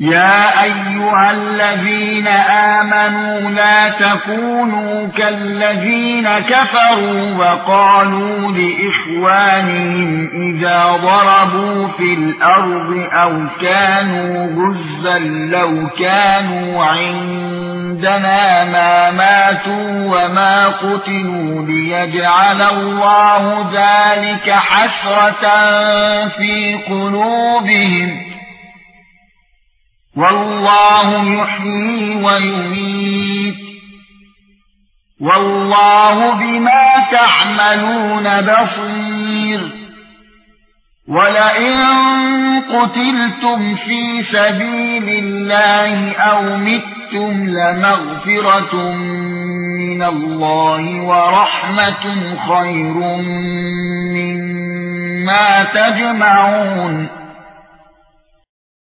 يا أيها الذين آمنوا لا تكونوا كالذين كفروا وقالوا لإخوانهم إذا ضربوا في الأرض أو كانوا غزا لو كانوا عندنا ما ماتوا وما قتلوا ليجعل الله ذلك حسرة في قلوبهم والله يحيي ويميت. والله بما تعملون بصير. ولئن قتلتم في سبيل الله أو متم لمغفرة من الله ورحمة خير مما تجمعون.